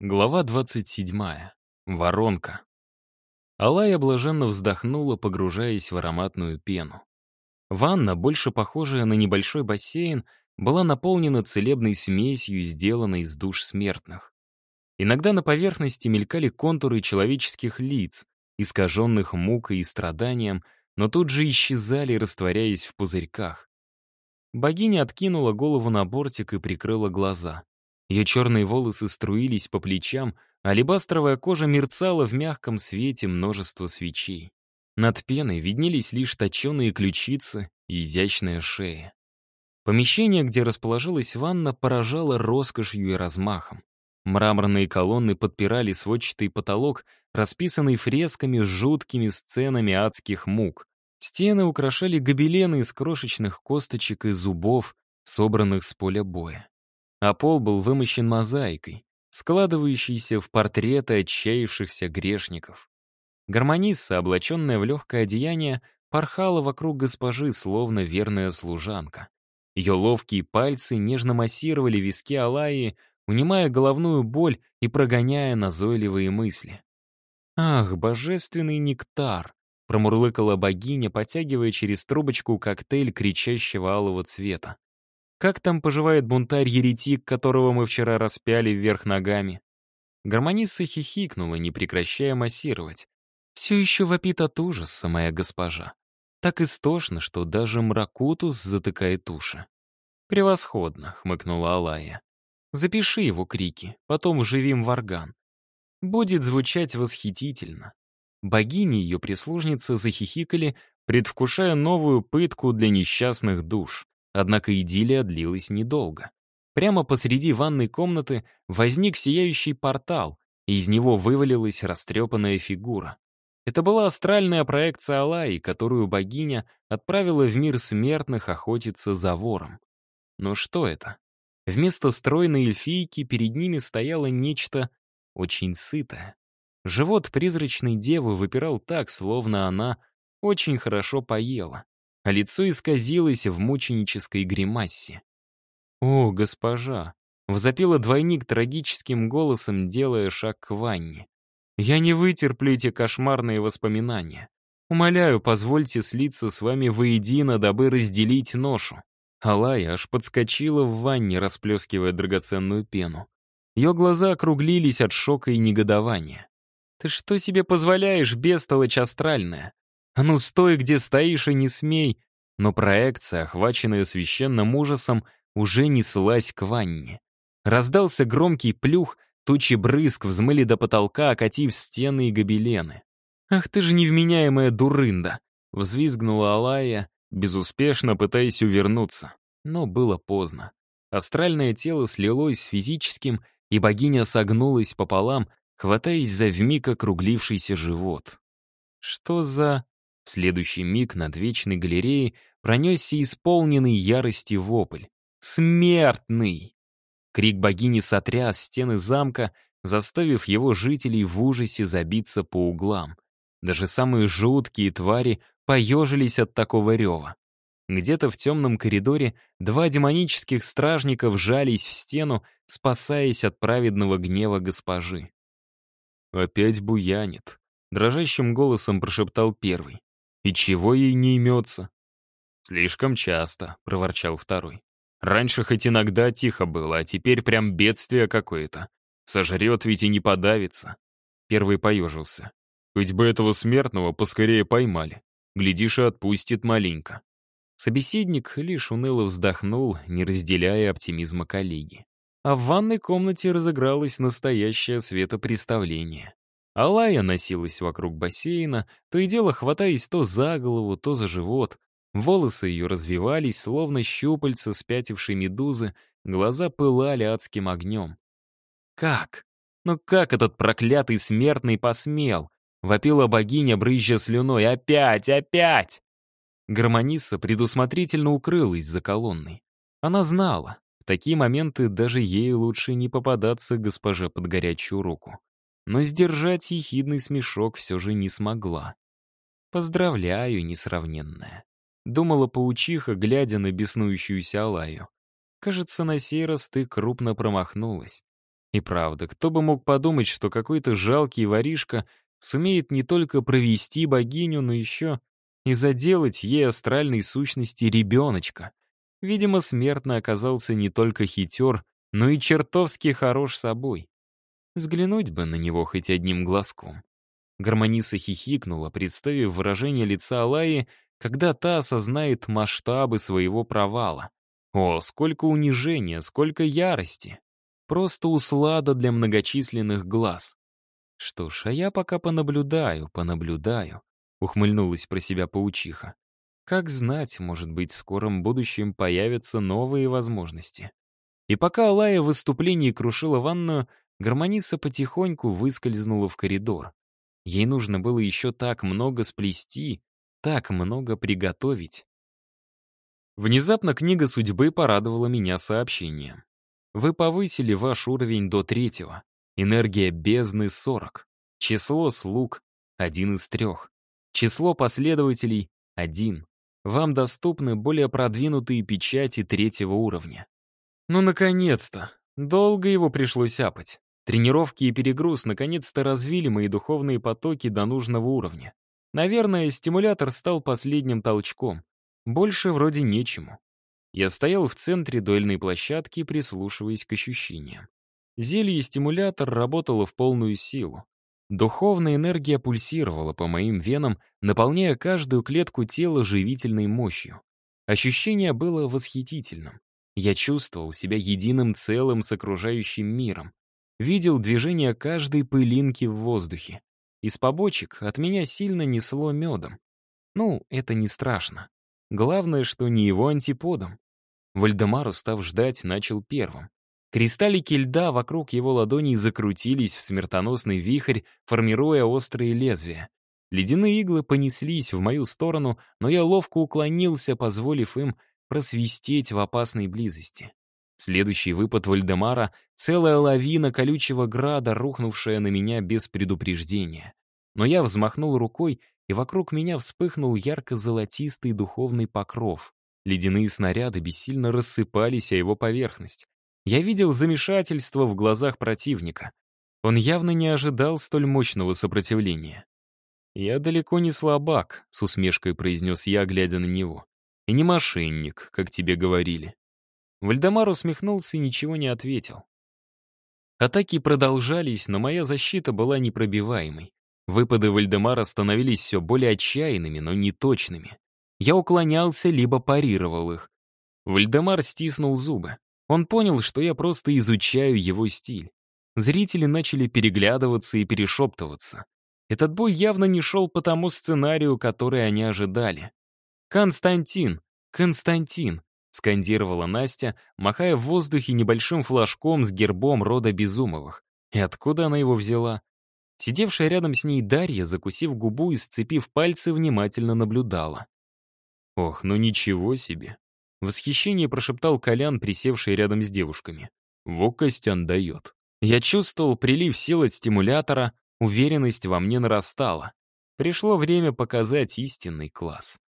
Глава 27. Воронка. Алая блаженно вздохнула, погружаясь в ароматную пену. Ванна, больше похожая на небольшой бассейн, была наполнена целебной смесью, сделанной из душ смертных. Иногда на поверхности мелькали контуры человеческих лиц, искаженных мукой и страданием, но тут же исчезали, растворяясь в пузырьках. Богиня откинула голову на бортик и прикрыла глаза. Ее черные волосы струились по плечам, а алебастровая кожа мерцала в мягком свете множества свечей. Над пеной виднелись лишь точеные ключицы и изящная шея. Помещение, где расположилась ванна, поражало роскошью и размахом. Мраморные колонны подпирали сводчатый потолок, расписанный фресками с жуткими сценами адских мук. Стены украшали гобелены из крошечных косточек и зубов, собранных с поля боя а пол был вымощен мозаикой, складывающейся в портреты отчаявшихся грешников. Гармонисса, облаченная в легкое одеяние, порхала вокруг госпожи, словно верная служанка. Ее ловкие пальцы нежно массировали виски Алаи, унимая головную боль и прогоняя назойливые мысли. «Ах, божественный нектар!» — промурлыкала богиня, потягивая через трубочку коктейль кричащего алого цвета. Как там поживает бунтарь-еретик, которого мы вчера распяли вверх ногами? Гармонисса хихикнула, не прекращая массировать. Все еще вопит от ужаса, моя госпожа. Так истошно, что даже мракутус затыкает уши. «Превосходно», — хмыкнула Алая. «Запиши его крики, потом вживим в орган. Будет звучать восхитительно». Богини и ее прислужницы захихикали, предвкушая новую пытку для несчастных душ. Однако идиллия длилась недолго. Прямо посреди ванной комнаты возник сияющий портал, и из него вывалилась растрепанная фигура. Это была астральная проекция Алаи, которую богиня отправила в мир смертных охотиться за вором. Но что это? Вместо стройной эльфийки перед ними стояло нечто очень сытое. Живот призрачной девы выпирал так, словно она очень хорошо поела а лицо исказилось в мученической гримасе. «О, госпожа!» — возопила двойник трагическим голосом, делая шаг к ванне. «Я не вытерплю эти кошмарные воспоминания. Умоляю, позвольте слиться с вами воедино, дабы разделить ношу». Алая аж подскочила в ванне, расплескивая драгоценную пену. Ее глаза округлились от шока и негодования. «Ты что себе позволяешь, бестолочь астральная? А ну стой, где стоишь, и не смей!» Но проекция, охваченная священным ужасом, уже неслась к ванне. Раздался громкий плюх, тучи брызг взмыли до потолка, окатив стены и гобелены. «Ах ты же невменяемая дурында!» — взвизгнула Алая, безуспешно пытаясь увернуться. Но было поздно. Астральное тело слилось с физическим, и богиня согнулась пополам, хватаясь за вмиг округлившийся живот. «Что за...» В следующий миг над вечной галереей пронесся исполненный ярости вопль. «Смертный!» Крик богини сотряс стены замка, заставив его жителей в ужасе забиться по углам. Даже самые жуткие твари поежились от такого рева. Где-то в темном коридоре два демонических стражника вжались в стену, спасаясь от праведного гнева госпожи. «Опять буянит», — дрожащим голосом прошептал первый. И чего ей не имется? «Слишком часто», — проворчал второй. «Раньше хоть иногда тихо было, а теперь прям бедствие какое-то. Сожрет ведь и не подавится». Первый поежился. «Хоть бы этого смертного поскорее поймали. Глядишь, и отпустит маленько». Собеседник лишь уныло вздохнул, не разделяя оптимизма коллеги. А в ванной комнате разыгралось настоящее светопреставление. Алая носилась вокруг бассейна, то и дело хватаясь то за голову, то за живот. Волосы ее развивались, словно щупальца спятившей медузы, глаза пылали адским огнем. «Как? Ну как этот проклятый смертный посмел?» — вопила богиня, брызжа слюной. «Опять! Опять!» Гармонисса предусмотрительно укрылась за колонной. Она знала, в такие моменты даже ей лучше не попадаться госпоже под горячую руку но сдержать ехидный смешок все же не смогла. «Поздравляю, несравненная», — думала паучиха, глядя на беснующуюся Алаю. «Кажется, на сей раз ты крупно промахнулась. И правда, кто бы мог подумать, что какой-то жалкий воришка сумеет не только провести богиню, но еще и заделать ей астральной сущности ребеночка. Видимо, смертно оказался не только хитер, но и чертовски хорош собой. Взглянуть бы на него хоть одним глазком. Гармониса хихикнула, представив выражение лица Алаи, когда та осознает масштабы своего провала. О, сколько унижения, сколько ярости. Просто услада для многочисленных глаз. Что ж, а я пока понаблюдаю, понаблюдаю, ухмыльнулась про себя паучиха. Как знать, может быть, в скором будущем появятся новые возможности. И пока Алая в выступлении крушила ванную, гармониса потихоньку выскользнула в коридор. Ей нужно было еще так много сплести, так много приготовить. Внезапно книга судьбы порадовала меня сообщением. Вы повысили ваш уровень до третьего. Энергия бездны — 40. Число слуг — один из трех. Число последователей — один. Вам доступны более продвинутые печати третьего уровня. Ну, наконец-то! Долго его пришлось апать. Тренировки и перегруз наконец-то развили мои духовные потоки до нужного уровня. Наверное, стимулятор стал последним толчком. Больше вроде нечему. Я стоял в центре дуэльной площадки, прислушиваясь к ощущениям. Зелье-стимулятор работало в полную силу. Духовная энергия пульсировала по моим венам, наполняя каждую клетку тела живительной мощью. Ощущение было восхитительным. Я чувствовал себя единым целым с окружающим миром видел движение каждой пылинки в воздухе. Из побочек от меня сильно несло медом. Ну, это не страшно. Главное, что не его антиподом. Вальдемар, устав ждать, начал первым. Кристаллики льда вокруг его ладоней закрутились в смертоносный вихрь, формируя острые лезвия. Ледяные иглы понеслись в мою сторону, но я ловко уклонился, позволив им просвистеть в опасной близости. Следующий выпад Вальдемара — целая лавина колючего града, рухнувшая на меня без предупреждения. Но я взмахнул рукой, и вокруг меня вспыхнул ярко-золотистый духовный покров. Ледяные снаряды бессильно рассыпались о его поверхность. Я видел замешательство в глазах противника. Он явно не ожидал столь мощного сопротивления. «Я далеко не слабак», — с усмешкой произнес я, глядя на него. «И не мошенник, как тебе говорили». Вальдемар усмехнулся и ничего не ответил. Атаки продолжались, но моя защита была непробиваемой. Выпады Вальдемара становились все более отчаянными, но не точными. Я уклонялся, либо парировал их. Вальдемар стиснул зубы. Он понял, что я просто изучаю его стиль. Зрители начали переглядываться и перешептываться. Этот бой явно не шел по тому сценарию, который они ожидали. «Константин! Константин!» Скандировала Настя, махая в воздухе небольшим флажком с гербом рода Безумовых. И откуда она его взяла? Сидевшая рядом с ней Дарья, закусив губу и сцепив пальцы, внимательно наблюдала. «Ох, ну ничего себе!» В восхищении прошептал Колян, присевший рядом с девушками. «Во Костян дает». Я чувствовал прилив сил от стимулятора, уверенность во мне нарастала. Пришло время показать истинный класс.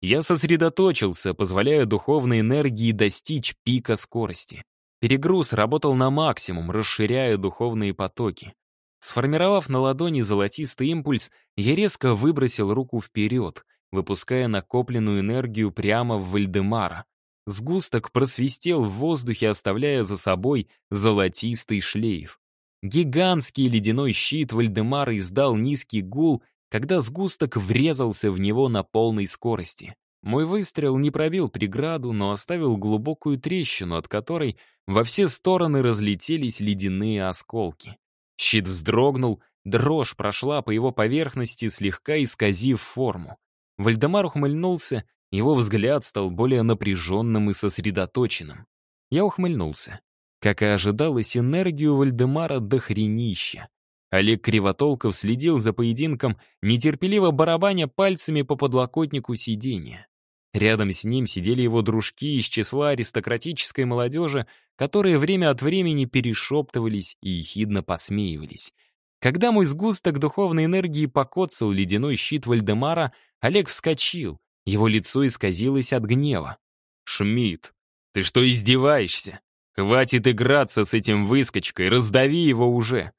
Я сосредоточился, позволяя духовной энергии достичь пика скорости. Перегруз работал на максимум, расширяя духовные потоки. Сформировав на ладони золотистый импульс, я резко выбросил руку вперед, выпуская накопленную энергию прямо в Вальдемара. Сгусток просвистел в воздухе, оставляя за собой золотистый шлейф. Гигантский ледяной щит Вальдемара издал низкий гул, когда сгусток врезался в него на полной скорости. Мой выстрел не пробил преграду, но оставил глубокую трещину, от которой во все стороны разлетелись ледяные осколки. Щит вздрогнул, дрожь прошла по его поверхности, слегка исказив форму. Вальдемар ухмыльнулся, его взгляд стал более напряженным и сосредоточенным. Я ухмыльнулся. Как и ожидалось, энергию Вальдемара дохренища. Олег Кривотолков следил за поединком, нетерпеливо барабаня пальцами по подлокотнику сиденья. Рядом с ним сидели его дружки из числа аристократической молодежи, которые время от времени перешептывались и ехидно посмеивались. Когда мой сгусток духовной энергии покоцал ледяной щит Вальдемара, Олег вскочил, его лицо исказилось от гнева. «Шмидт, ты что, издеваешься? «Хватит играться с этим выскочкой, раздави его уже!»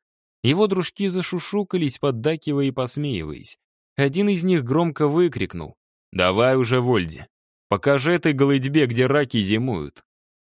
Его дружки зашушукались, поддакивая и посмеиваясь. Один из них громко выкрикнул. «Давай уже, Вольди, покажи этой голыдьбе, где раки зимуют».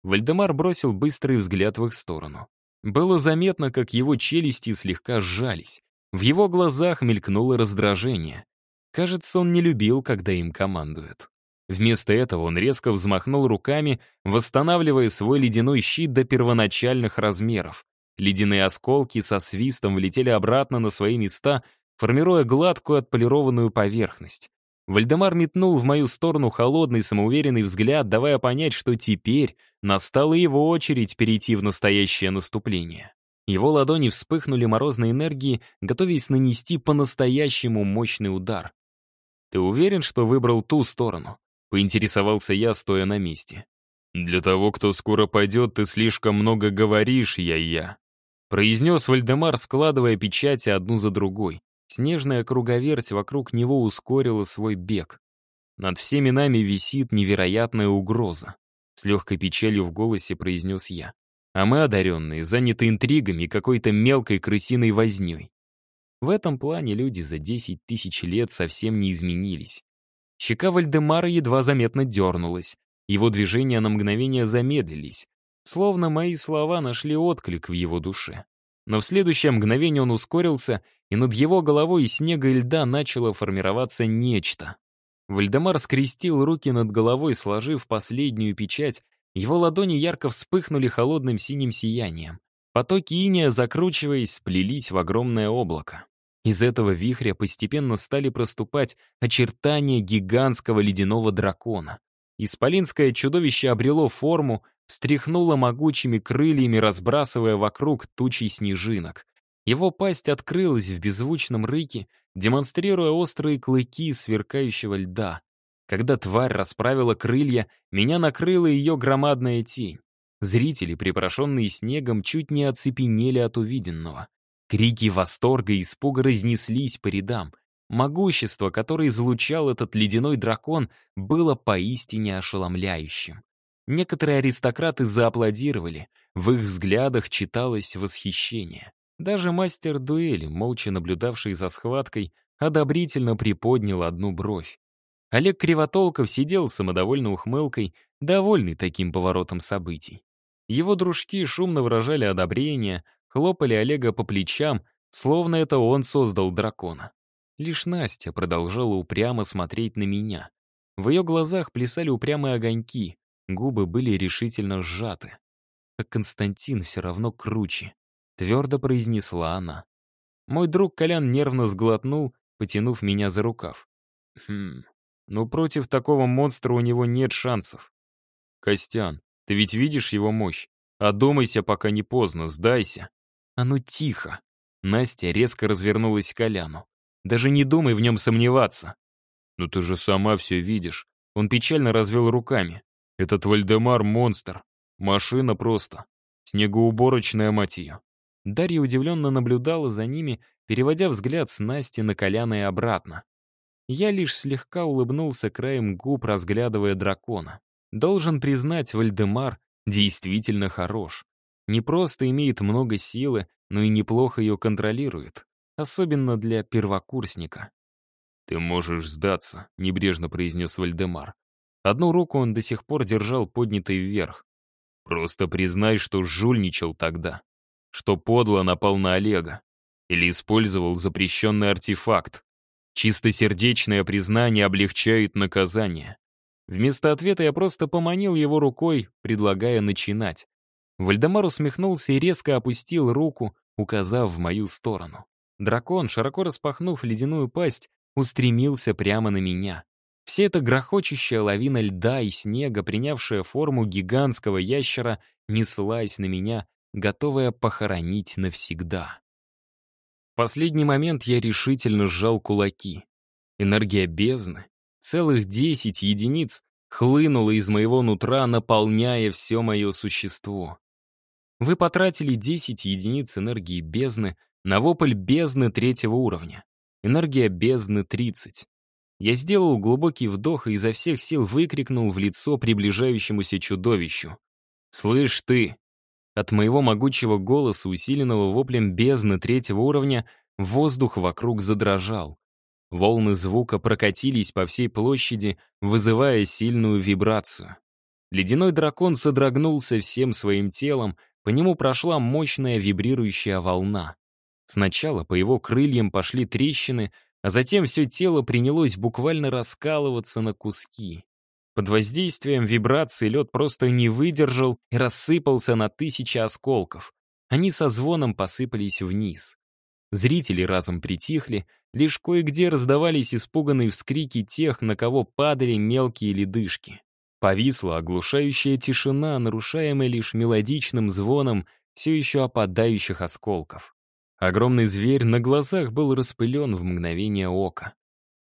Вальдемар бросил быстрый взгляд в их сторону. Было заметно, как его челюсти слегка сжались. В его глазах мелькнуло раздражение. Кажется, он не любил, когда им командуют. Вместо этого он резко взмахнул руками, восстанавливая свой ледяной щит до первоначальных размеров. Ледяные осколки со свистом влетели обратно на свои места, формируя гладкую отполированную поверхность. Вальдемар метнул в мою сторону холодный самоуверенный взгляд, давая понять, что теперь настала его очередь перейти в настоящее наступление. Его ладони вспыхнули морозной энергией, готовясь нанести по-настоящему мощный удар. «Ты уверен, что выбрал ту сторону?» — поинтересовался я, стоя на месте. «Для того, кто скоро пойдет, ты слишком много говоришь, я-я», — произнес Вальдемар, складывая печати одну за другой. Снежная круговерть вокруг него ускорила свой бег. Над всеми нами висит невероятная угроза. С легкой печалью в голосе произнес я. А мы, одаренные, заняты интригами и какой-то мелкой крысиной вознёй. В этом плане люди за 10 тысяч лет совсем не изменились. Щека Вальдемара едва заметно дернулась. Его движения на мгновение замедлились, словно мои слова нашли отклик в его душе. Но в следующее мгновение он ускорился, и над его головой из снега и льда начало формироваться нечто. Вальдемар скрестил руки над головой, сложив последнюю печать, его ладони ярко вспыхнули холодным синим сиянием. Потоки иния, закручиваясь, сплелись в огромное облако. Из этого вихря постепенно стали проступать очертания гигантского ледяного дракона. Исполинское чудовище обрело форму, встряхнуло могучими крыльями, разбрасывая вокруг тучи снежинок. Его пасть открылась в беззвучном рыке, демонстрируя острые клыки сверкающего льда. Когда тварь расправила крылья, меня накрыла ее громадная тень. Зрители, припорошенные снегом, чуть не оцепенели от увиденного. Крики восторга и испуга разнеслись по рядам. Могущество, которое излучал этот ледяной дракон, было поистине ошеломляющим. Некоторые аристократы зааплодировали, в их взглядах читалось восхищение. Даже мастер дуэли, молча наблюдавший за схваткой, одобрительно приподнял одну бровь. Олег Кривотолков сидел с самодовольной ухмылкой, довольный таким поворотом событий. Его дружки шумно выражали одобрение, хлопали Олега по плечам, словно это он создал дракона. Лишь Настя продолжала упрямо смотреть на меня. В ее глазах плясали упрямые огоньки, губы были решительно сжаты. «Как Константин все равно круче», — твердо произнесла она. Мой друг Колян нервно сглотнул, потянув меня за рукав. «Хм, ну против такого монстра у него нет шансов. Костян, ты ведь видишь его мощь? Одумайся, пока не поздно, сдайся». «А ну тихо!» Настя резко развернулась к Коляну. «Даже не думай в нем сомневаться». «Ну ты же сама все видишь». Он печально развел руками. «Этот Вальдемар — монстр. Машина просто. Снегоуборочная мать ее». Дарья удивленно наблюдала за ними, переводя взгляд с Насти на Коляна и обратно. Я лишь слегка улыбнулся краем губ, разглядывая дракона. Должен признать, Вальдемар действительно хорош. Не просто имеет много силы, но и неплохо ее контролирует. Особенно для первокурсника. «Ты можешь сдаться», — небрежно произнес Вальдемар. Одну руку он до сих пор держал поднятой вверх. «Просто признай, что жульничал тогда, что подло напал на Олега или использовал запрещенный артефакт. Чистосердечное признание облегчает наказание». Вместо ответа я просто поманил его рукой, предлагая начинать. Вальдемар усмехнулся и резко опустил руку, указав в мою сторону. Дракон, широко распахнув ледяную пасть, устремился прямо на меня. Вся эта грохочущая лавина льда и снега, принявшая форму гигантского ящера, неслась на меня, готовая похоронить навсегда. В последний момент я решительно сжал кулаки. Энергия бездны, целых десять единиц, хлынула из моего нутра, наполняя все мое существо. Вы потратили 10 единиц энергии бездны на вопль бездны третьего уровня. Энергия бездны 30. Я сделал глубокий вдох и изо всех сил выкрикнул в лицо приближающемуся чудовищу. «Слышь ты, От моего могучего голоса, усиленного воплем бездны третьего уровня, воздух вокруг задрожал. Волны звука прокатились по всей площади, вызывая сильную вибрацию. Ледяной дракон содрогнулся всем своим телом, по нему прошла мощная вибрирующая волна. Сначала по его крыльям пошли трещины, а затем все тело принялось буквально раскалываться на куски. Под воздействием вибрации лед просто не выдержал и рассыпался на тысячи осколков. Они со звоном посыпались вниз. Зрители разом притихли, лишь кое-где раздавались испуганные вскрики тех, на кого падали мелкие ледышки. Повисла оглушающая тишина, нарушаемая лишь мелодичным звоном все еще опадающих осколков. Огромный зверь на глазах был распылен в мгновение ока.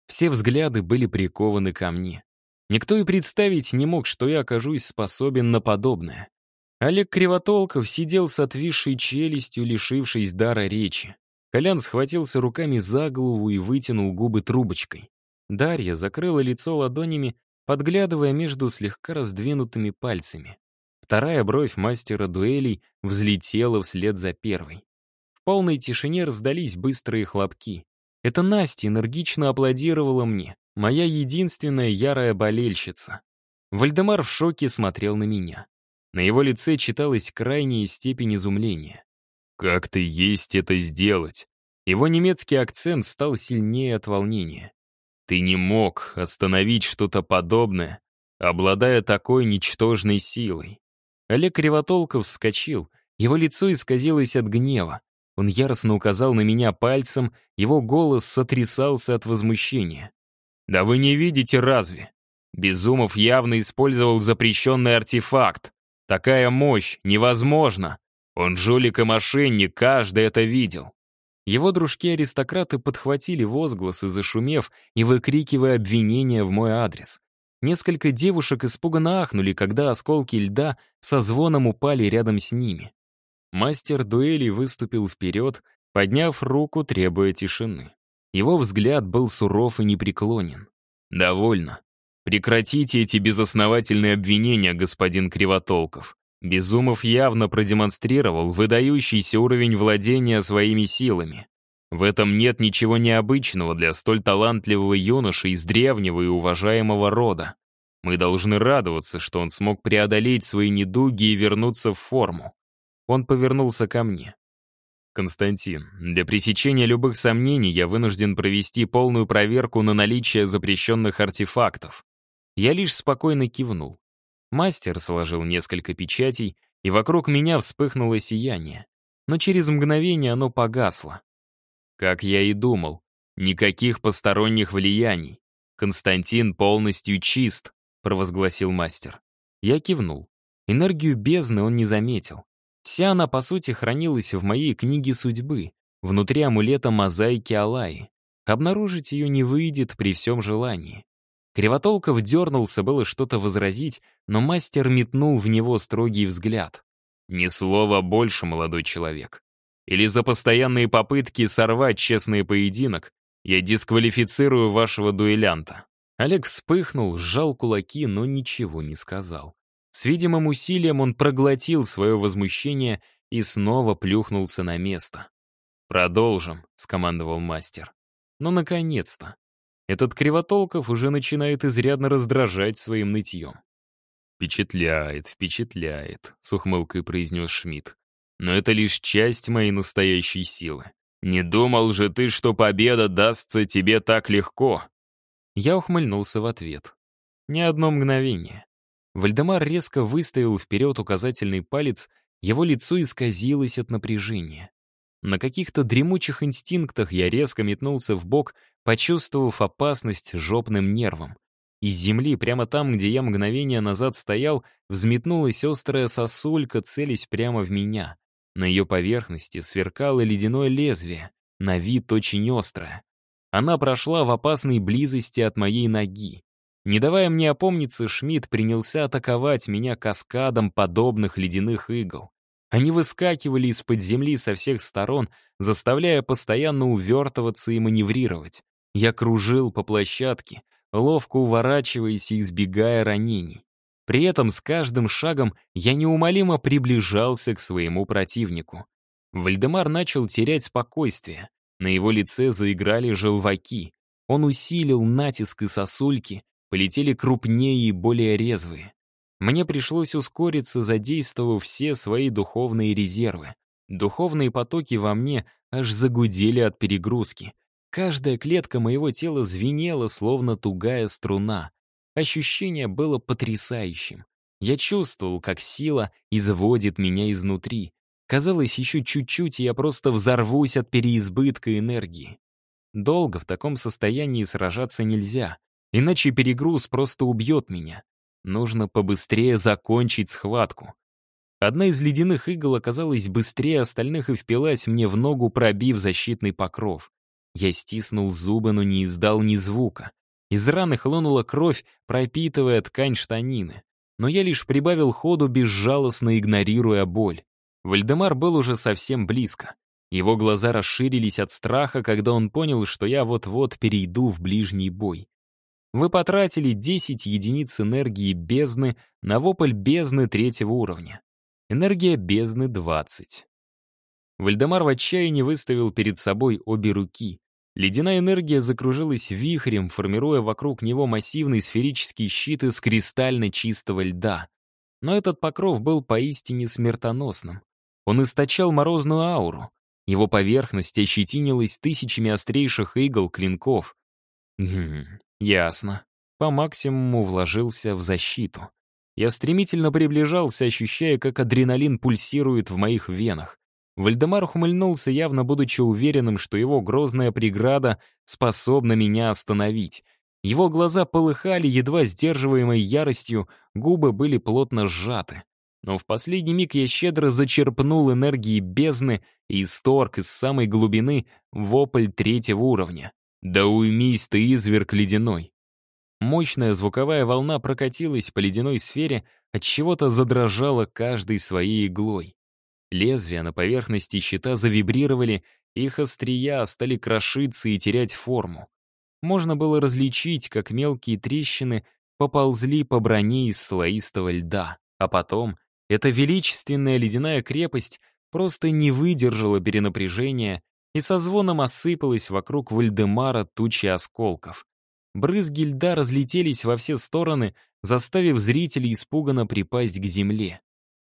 Все взгляды были прикованы ко мне. Никто и представить не мог, что я окажусь способен на подобное. Олег Кривотолков сидел с отвисшей челюстью, лишившись дара речи. Колян схватился руками за голову и вытянул губы трубочкой. Дарья закрыла лицо ладонями, подглядывая между слегка раздвинутыми пальцами. Вторая бровь мастера дуэлей взлетела вслед за первой. В полной тишине раздались быстрые хлопки. Это Настя энергично аплодировала мне, моя единственная ярая болельщица. Вальдемар в шоке смотрел на меня. На его лице читалась крайняя степень изумления. «Как ты есть это сделать?» Его немецкий акцент стал сильнее от волнения. «Ты не мог остановить что-то подобное, обладая такой ничтожной силой». Олег Кривотолков вскочил, его лицо исказилось от гнева. Он яростно указал на меня пальцем, его голос сотрясался от возмущения. «Да вы не видите разве? Безумов явно использовал запрещенный артефакт. Такая мощь невозможна. Он жулик и мошенник, каждый это видел». Его дружки-аристократы подхватили возгласы, зашумев и выкрикивая обвинения в мой адрес. Несколько девушек испуганно ахнули, когда осколки льда со звоном упали рядом с ними. Мастер дуэли выступил вперед, подняв руку, требуя тишины. Его взгляд был суров и непреклонен. «Довольно. Прекратите эти безосновательные обвинения, господин Кривотолков. Безумов явно продемонстрировал выдающийся уровень владения своими силами. В этом нет ничего необычного для столь талантливого юноши из древнего и уважаемого рода. Мы должны радоваться, что он смог преодолеть свои недуги и вернуться в форму. Он повернулся ко мне. «Константин, для пресечения любых сомнений я вынужден провести полную проверку на наличие запрещенных артефактов». Я лишь спокойно кивнул. Мастер сложил несколько печатей, и вокруг меня вспыхнуло сияние. Но через мгновение оно погасло. Как я и думал, никаких посторонних влияний. Константин полностью чист, провозгласил мастер. Я кивнул. Энергию бездны он не заметил. Вся она, по сути, хранилась в моей книге судьбы, внутри амулета мозаики Алаи. Обнаружить ее не выйдет при всем желании. Кривотолков дернулся было что-то возразить, но мастер метнул в него строгий взгляд. «Ни слова больше, молодой человек. Или за постоянные попытки сорвать честный поединок я дисквалифицирую вашего дуэлянта». Олег вспыхнул, сжал кулаки, но ничего не сказал. С видимым усилием он проглотил свое возмущение и снова плюхнулся на место. «Продолжим», — скомандовал мастер. «Ну, наконец-то. Этот Кривотолков уже начинает изрядно раздражать своим нытьем». «Впечатляет, впечатляет», — с ухмылкой произнес Шмидт. «Но это лишь часть моей настоящей силы. Не думал же ты, что победа дастся тебе так легко?» Я ухмыльнулся в ответ. Ни одно мгновение. Вальдемар резко выставил вперед указательный палец, его лицо исказилось от напряжения. На каких-то дремучих инстинктах я резко метнулся в бок, почувствовав опасность жопным нервом. Из земли, прямо там, где я мгновение назад стоял, взметнулась острая сосулька, целясь прямо в меня. На ее поверхности сверкало ледяное лезвие, на вид очень острое. Она прошла в опасной близости от моей ноги. Не давая мне опомниться, Шмидт принялся атаковать меня каскадом подобных ледяных игл. Они выскакивали из-под земли со всех сторон, заставляя постоянно увертываться и маневрировать. Я кружил по площадке, ловко уворачиваясь и избегая ранений. При этом с каждым шагом я неумолимо приближался к своему противнику. Вальдемар начал терять спокойствие. На его лице заиграли желваки. Он усилил натиск и сосульки, полетели крупнее и более резвые. Мне пришлось ускориться, задействовав все свои духовные резервы. Духовные потоки во мне аж загудели от перегрузки. Каждая клетка моего тела звенела, словно тугая струна. Ощущение было потрясающим. Я чувствовал, как сила изводит меня изнутри. Казалось, еще чуть-чуть, и я просто взорвусь от переизбытка энергии. Долго в таком состоянии сражаться нельзя, иначе перегруз просто убьет меня. Нужно побыстрее закончить схватку. Одна из ледяных игл оказалась быстрее остальных и впилась мне в ногу, пробив защитный покров. Я стиснул зубы, но не издал ни звука. Из раны хлынула кровь, пропитывая ткань штанины. Но я лишь прибавил ходу, безжалостно игнорируя боль. Вальдемар был уже совсем близко. Его глаза расширились от страха, когда он понял, что я вот-вот перейду в ближний бой. Вы потратили 10 единиц энергии бездны на вопль бездны третьего уровня. Энергия бездны — 20. Вальдемар в отчаянии выставил перед собой обе руки. Ледяная энергия закружилась вихрем, формируя вокруг него массивный сферический щит из кристально чистого льда. Но этот покров был поистине смертоносным. Он источал морозную ауру. Его поверхность ощетинилась тысячами острейших игл клинков. Хм, ясно. По максимуму вложился в защиту. Я стремительно приближался, ощущая, как адреналин пульсирует в моих венах. Вальдемар ухмыльнулся, явно будучи уверенным, что его грозная преграда способна меня остановить. Его глаза полыхали едва сдерживаемой яростью, губы были плотно сжаты. Но в последний миг я щедро зачерпнул энергии бездны и исторг из самой глубины вопль третьего уровня. «Да уймись ты, изверг ледяной!» Мощная звуковая волна прокатилась по ледяной сфере, от чего то задрожала каждой своей иглой. Лезвия на поверхности щита завибрировали, их острия стали крошиться и терять форму. Можно было различить, как мелкие трещины поползли по броне из слоистого льда. А потом эта величественная ледяная крепость просто не выдержала перенапряжения и со звоном осыпалась вокруг Вальдемара тучи осколков. Брызги льда разлетелись во все стороны, заставив зрителей испуганно припасть к земле.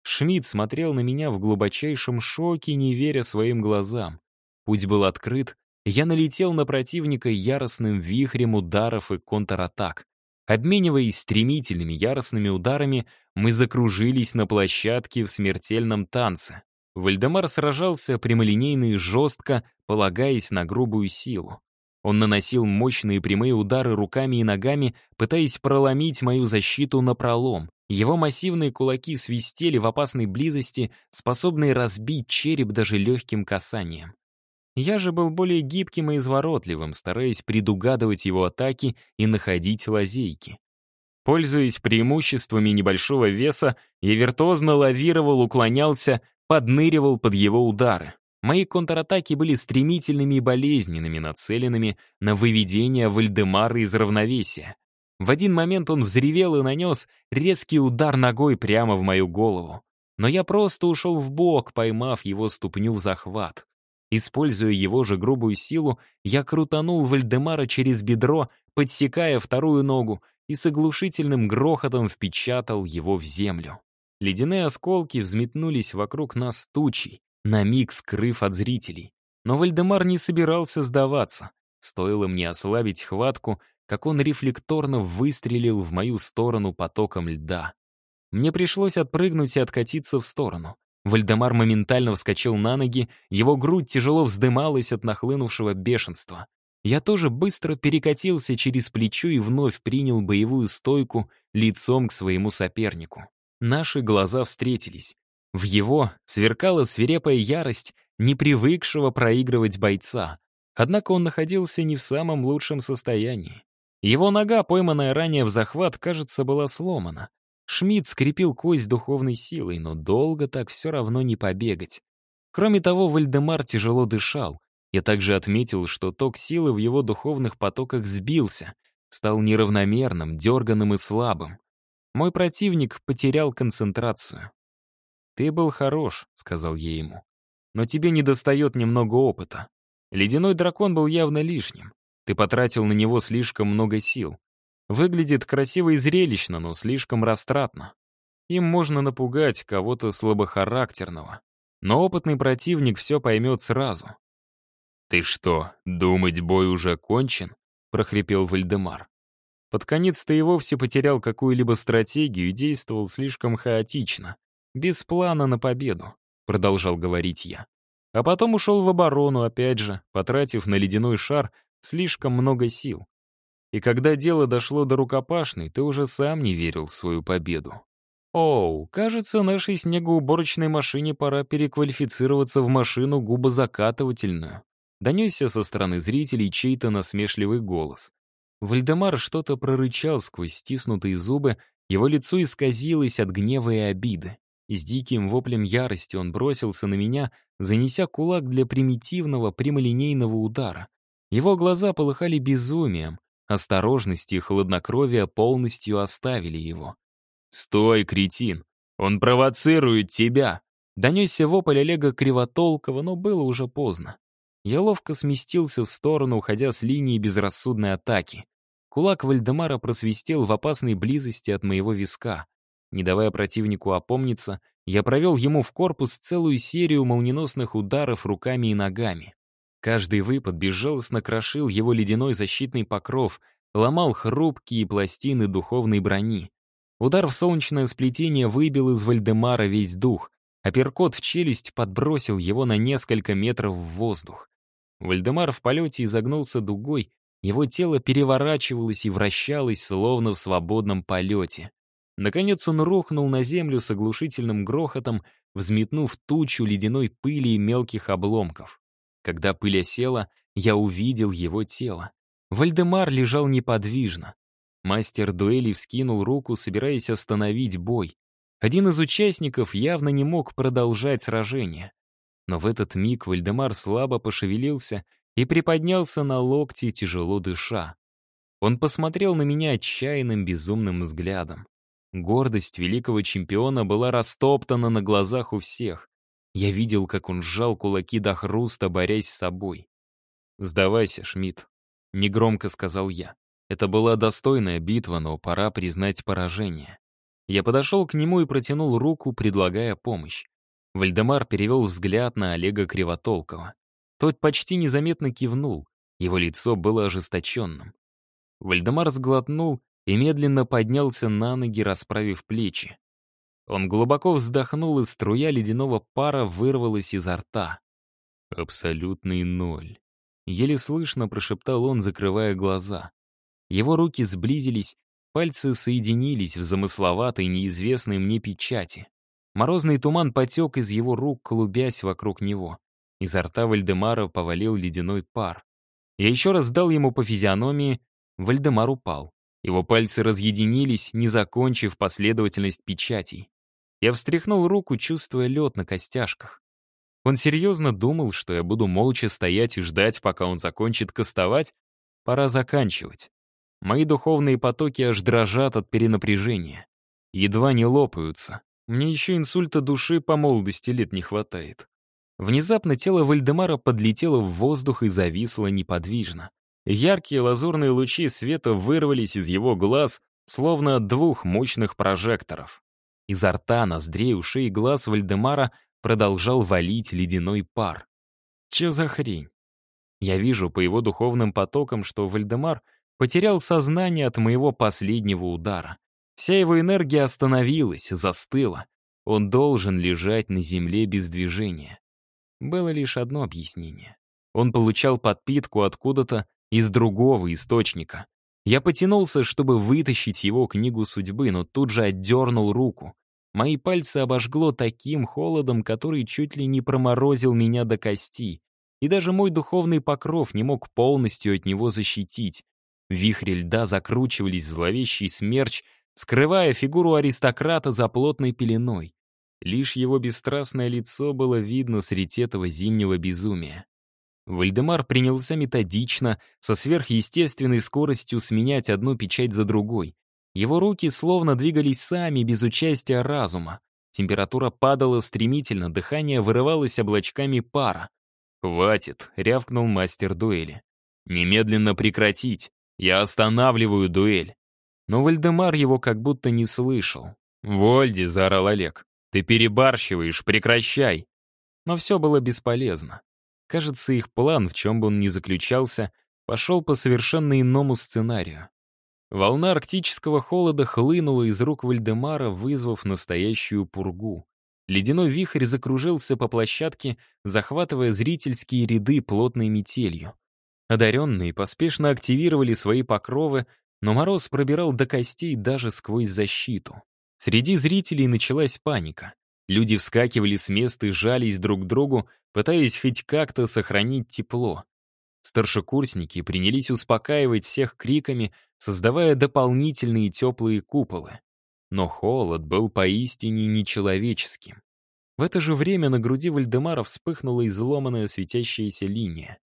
Шмидт смотрел на меня в глубочайшем шоке, не веря своим глазам. Путь был открыт, я налетел на противника яростным вихрем ударов и контратак. Обмениваясь стремительными яростными ударами, мы закружились на площадке в смертельном танце. Вальдемар сражался прямолинейно и жестко, полагаясь на грубую силу. Он наносил мощные прямые удары руками и ногами, пытаясь проломить мою защиту напролом. Его массивные кулаки свистели в опасной близости, способные разбить череп даже легким касанием. Я же был более гибким и изворотливым, стараясь предугадывать его атаки и находить лазейки. Пользуясь преимуществами небольшого веса, я виртуозно лавировал, уклонялся, подныривал под его удары. Мои контратаки были стремительными и болезненными, нацеленными на выведение Вальдемара из равновесия. В один момент он взревел и нанес резкий удар ногой прямо в мою голову. Но я просто ушел в бок, поймав его ступню в захват. Используя его же грубую силу, я крутанул Вальдемара через бедро, подсекая вторую ногу, и с оглушительным грохотом впечатал его в землю. Ледяные осколки взметнулись вокруг нас тучей, на миг скрыв от зрителей. Но Вальдемар не собирался сдаваться. Стоило мне ослабить хватку, как он рефлекторно выстрелил в мою сторону потоком льда. Мне пришлось отпрыгнуть и откатиться в сторону. Вальдемар моментально вскочил на ноги, его грудь тяжело вздымалась от нахлынувшего бешенства. Я тоже быстро перекатился через плечо и вновь принял боевую стойку лицом к своему сопернику. Наши глаза встретились. В его сверкала свирепая ярость непривыкшего проигрывать бойца. Однако он находился не в самом лучшем состоянии. Его нога, пойманная ранее в захват, кажется, была сломана. Шмидт скрепил кость духовной силой, но долго так все равно не побегать. Кроме того, Вальдемар тяжело дышал. Я также отметил, что ток силы в его духовных потоках сбился, стал неравномерным, дерганым и слабым. Мой противник потерял концентрацию. «Ты был хорош», — сказал я ему. «Но тебе недостает немного опыта. Ледяной дракон был явно лишним. Ты потратил на него слишком много сил. Выглядит красиво и зрелищно, но слишком растратно. Им можно напугать кого-то слабохарактерного. Но опытный противник все поймет сразу. «Ты что, думать бой уже кончен?» — прохрипел Вальдемар. Под конец ты и вовсе потерял какую-либо стратегию и действовал слишком хаотично, без плана на победу, продолжал говорить я. А потом ушел в оборону, опять же, потратив на ледяной шар слишком много сил. И когда дело дошло до рукопашной, ты уже сам не верил в свою победу. Оу, кажется, нашей снегоуборочной машине пора переквалифицироваться в машину губозакатывательную. Донесся со стороны зрителей чей-то насмешливый голос. Вальдемар что-то прорычал сквозь стиснутые зубы, его лицо исказилось от гнева и обиды. С диким воплем ярости он бросился на меня, занеся кулак для примитивного прямолинейного удара. Его глаза полыхали безумием, осторожность и хладнокровие полностью оставили его. «Стой, кретин! Он провоцирует тебя!» Донесся вопль Олега Кривотолкова, но было уже поздно. Я ловко сместился в сторону, уходя с линии безрассудной атаки. Кулак Вальдемара просвистел в опасной близости от моего виска. Не давая противнику опомниться, я провел ему в корпус целую серию молниеносных ударов руками и ногами. Каждый выпад безжалостно крошил его ледяной защитный покров, ломал хрупкие пластины духовной брони. Удар в солнечное сплетение выбил из Вальдемара весь дух, апперкот в челюсть подбросил его на несколько метров в воздух. Вальдемар в полете изогнулся дугой, его тело переворачивалось и вращалось, словно в свободном полете. Наконец он рухнул на землю с оглушительным грохотом, взметнув тучу ледяной пыли и мелких обломков. Когда пыль осела, я увидел его тело. Вальдемар лежал неподвижно. Мастер дуэли вскинул руку, собираясь остановить бой. Один из участников явно не мог продолжать сражение. Но в этот миг Вальдемар слабо пошевелился и приподнялся на локти, тяжело дыша. Он посмотрел на меня отчаянным, безумным взглядом. Гордость великого чемпиона была растоптана на глазах у всех. Я видел, как он сжал кулаки до хруста, борясь с собой. «Сдавайся, Шмидт», — негромко сказал я. Это была достойная битва, но пора признать поражение. Я подошел к нему и протянул руку, предлагая помощь. Вальдемар перевел взгляд на Олега Кривотолкова. Тот почти незаметно кивнул, его лицо было ожесточенным. Вальдемар сглотнул и медленно поднялся на ноги, расправив плечи. Он глубоко вздохнул, и струя ледяного пара вырвалась изо рта. «Абсолютный ноль», — еле слышно прошептал он, закрывая глаза. Его руки сблизились, пальцы соединились в замысловатой, неизвестной мне печати. Морозный туман потек из его рук, клубясь вокруг него. Изо рта Вальдемара повалил ледяной пар. Я еще раз дал ему по физиономии, Вальдемар упал. Его пальцы разъединились, не закончив последовательность печатей. Я встряхнул руку, чувствуя лед на костяшках. Он серьезно думал, что я буду молча стоять и ждать, пока он закончит кастовать? Пора заканчивать. Мои духовные потоки аж дрожат от перенапряжения. Едва не лопаются. Мне еще инсульта души по молодости лет не хватает. Внезапно тело Вальдемара подлетело в воздух и зависло неподвижно. Яркие лазурные лучи света вырвались из его глаз, словно от двух мощных прожекторов. Изо рта, ноздрей, ушей и глаз Вальдемара продолжал валить ледяной пар. Че за хрень? Я вижу по его духовным потокам, что Вальдемар потерял сознание от моего последнего удара. Вся его энергия остановилась, застыла. Он должен лежать на земле без движения. Было лишь одно объяснение. Он получал подпитку откуда-то из другого источника. Я потянулся, чтобы вытащить его книгу судьбы, но тут же отдернул руку. Мои пальцы обожгло таким холодом, который чуть ли не проморозил меня до кости. И даже мой духовный покров не мог полностью от него защитить. Вихри льда закручивались в зловещий смерч, скрывая фигуру аристократа за плотной пеленой. Лишь его бесстрастное лицо было видно среди этого зимнего безумия. Вальдемар принялся методично, со сверхъестественной скоростью сменять одну печать за другой. Его руки словно двигались сами, без участия разума. Температура падала стремительно, дыхание вырывалось облачками пара. «Хватит», — рявкнул мастер дуэли. «Немедленно прекратить. Я останавливаю дуэль». Но Вальдемар его как будто не слышал. «Вольди», — заорал Олег, — «ты перебарщиваешь, прекращай». Но все было бесполезно. Кажется, их план, в чем бы он ни заключался, пошел по совершенно иному сценарию. Волна арктического холода хлынула из рук Вальдемара, вызвав настоящую пургу. Ледяной вихрь закружился по площадке, захватывая зрительские ряды плотной метелью. Одаренные поспешно активировали свои покровы, но мороз пробирал до костей даже сквозь защиту. Среди зрителей началась паника. Люди вскакивали с места и жались друг к другу, пытаясь хоть как-то сохранить тепло. Старшекурсники принялись успокаивать всех криками, создавая дополнительные теплые куполы. Но холод был поистине нечеловеческим. В это же время на груди Вальдемара вспыхнула изломанная светящаяся линия.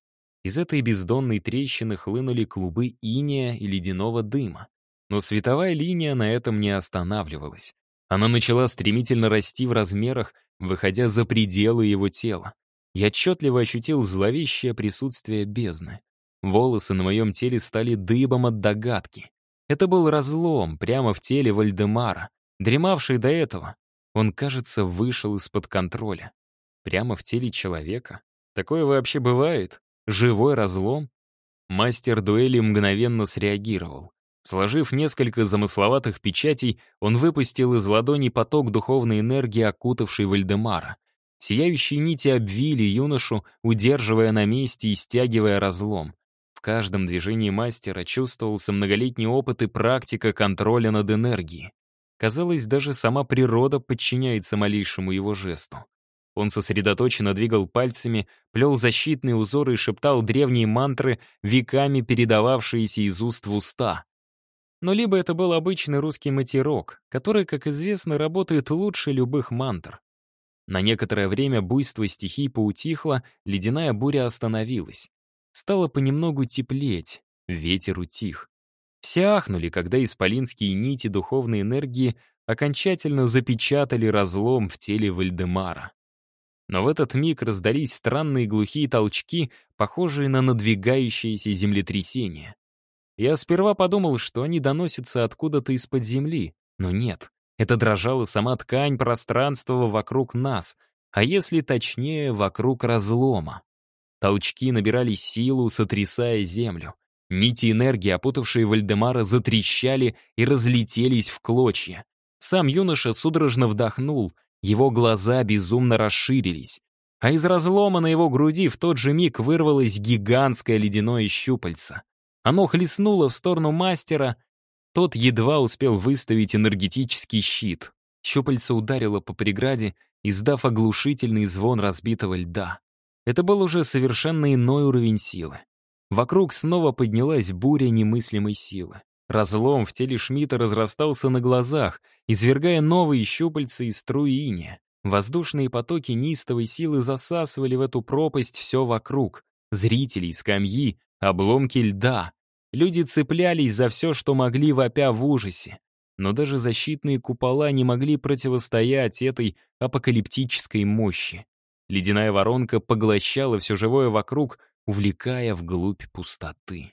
Из этой бездонной трещины хлынули клубы иния и ледяного дыма. Но световая линия на этом не останавливалась. Она начала стремительно расти в размерах, выходя за пределы его тела. Я отчетливо ощутил зловещее присутствие бездны. Волосы на моем теле стали дыбом от догадки. Это был разлом прямо в теле Вальдемара, дремавший до этого. Он, кажется, вышел из-под контроля. Прямо в теле человека? Такое вообще бывает? Живой разлом? Мастер дуэли мгновенно среагировал. Сложив несколько замысловатых печатей, он выпустил из ладони поток духовной энергии, окутавший Вальдемара. Сияющие нити обвили юношу, удерживая на месте и стягивая разлом. В каждом движении мастера чувствовался многолетний опыт и практика контроля над энергией. Казалось, даже сама природа подчиняется малейшему его жесту. Он сосредоточенно двигал пальцами, плел защитные узоры и шептал древние мантры, веками передававшиеся из уст в уста. Но либо это был обычный русский матерок, который, как известно, работает лучше любых мантр. На некоторое время буйство стихий поутихло, ледяная буря остановилась. Стало понемногу теплеть, ветер утих. Все ахнули, когда исполинские нити духовной энергии окончательно запечатали разлом в теле Вальдемара. Но в этот миг раздались странные глухие толчки, похожие на надвигающееся землетрясение. Я сперва подумал, что они доносятся откуда-то из-под земли, но нет. Это дрожала сама ткань пространства вокруг нас, а если точнее, вокруг разлома. Толчки набирали силу, сотрясая землю. Нити энергии, опутавшие Вальдемара, затрещали и разлетелись в клочья. Сам юноша судорожно вдохнул, его глаза безумно расширились. А из разлома на его груди в тот же миг вырвалось гигантское ледяное щупальце. Оно хлестнуло в сторону мастера. Тот едва успел выставить энергетический щит. Щупальце ударило по преграде, издав оглушительный звон разбитого льда. Это был уже совершенно иной уровень силы. Вокруг снова поднялась буря немыслимой силы. Разлом в теле Шмидта разрастался на глазах, извергая новые щупальца и струи иния. Воздушные потоки неистовой силы засасывали в эту пропасть все вокруг. Зрителей, скамьи, обломки льда. Люди цеплялись за все, что могли, вопя в ужасе. Но даже защитные купола не могли противостоять этой апокалиптической мощи. Ледяная воронка поглощала все живое вокруг, увлекая вглубь пустоты.